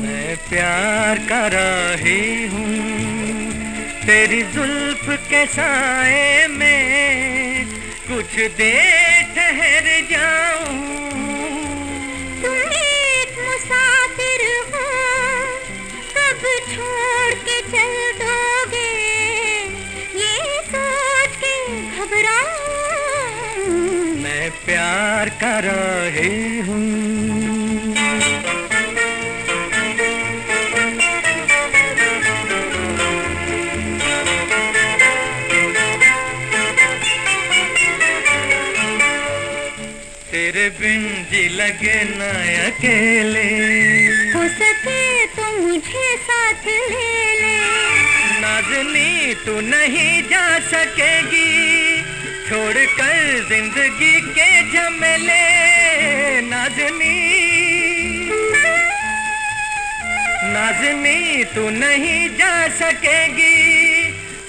मैं प्यार कर रही हूँ तेरी जुल्फ के साए में कुछ देर प्यार कर रही हूँ। तेरे बिन जी लगे न अकेले। हो सके तो मुझे साथ ले ले। नाजनी तू नहीं जा सकेगी। छोड़ कर ज़िंदगी के झमेले नाजनी। नाजनी तू नहीं जा सकेगी।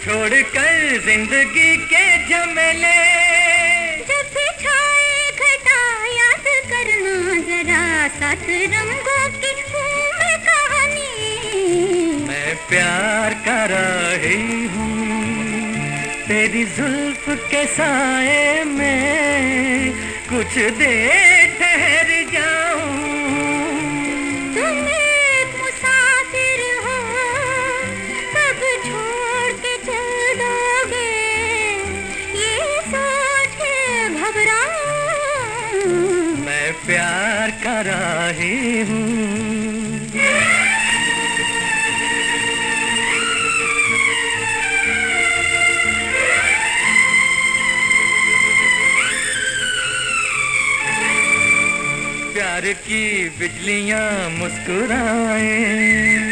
छोड़ कर ज़िंदगी के झमेले। जब भी छाए घटा याद करना जरा सात रंगों की कहानी। मैं प्यार कर रही हूँ। तेरी जुल्फ के साए में कुछ देर ठहर जाऊँ। तुम एक मुसाफिर हो कब छोड़ के चल दोगे ये सोच के घबराऊं। मैं प्यार कर रही हूँ। प्यार की बिजलियाँ मुस्कुराए।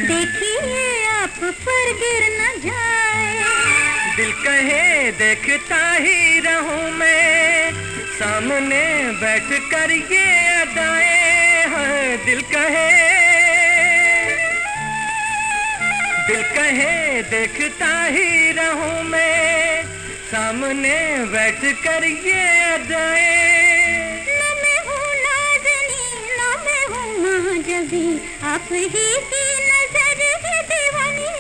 देखिए आप पर गिर न जाए। दिल कहे देखता ही रहूँ मैं। सामने बैठ कर ये अदाएँ। हैं दिल कहे। दिल कहे देखता ही रहूँ मैं। सामने बैठ कर ये अदाएँ। महाजबी आप ही की नज़र है दीवानी।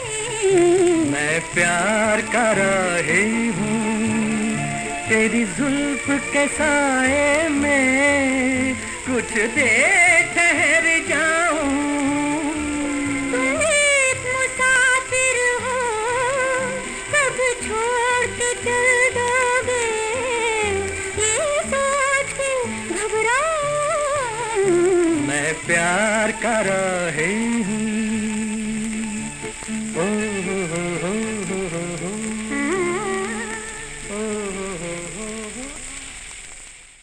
मैं प्यार कर रही हूँ तेरी जुल्फ के साए में कुछ देर ठहर जाऊँ। मुसाफिर हो कब छोड़ के चल प्यार कर रही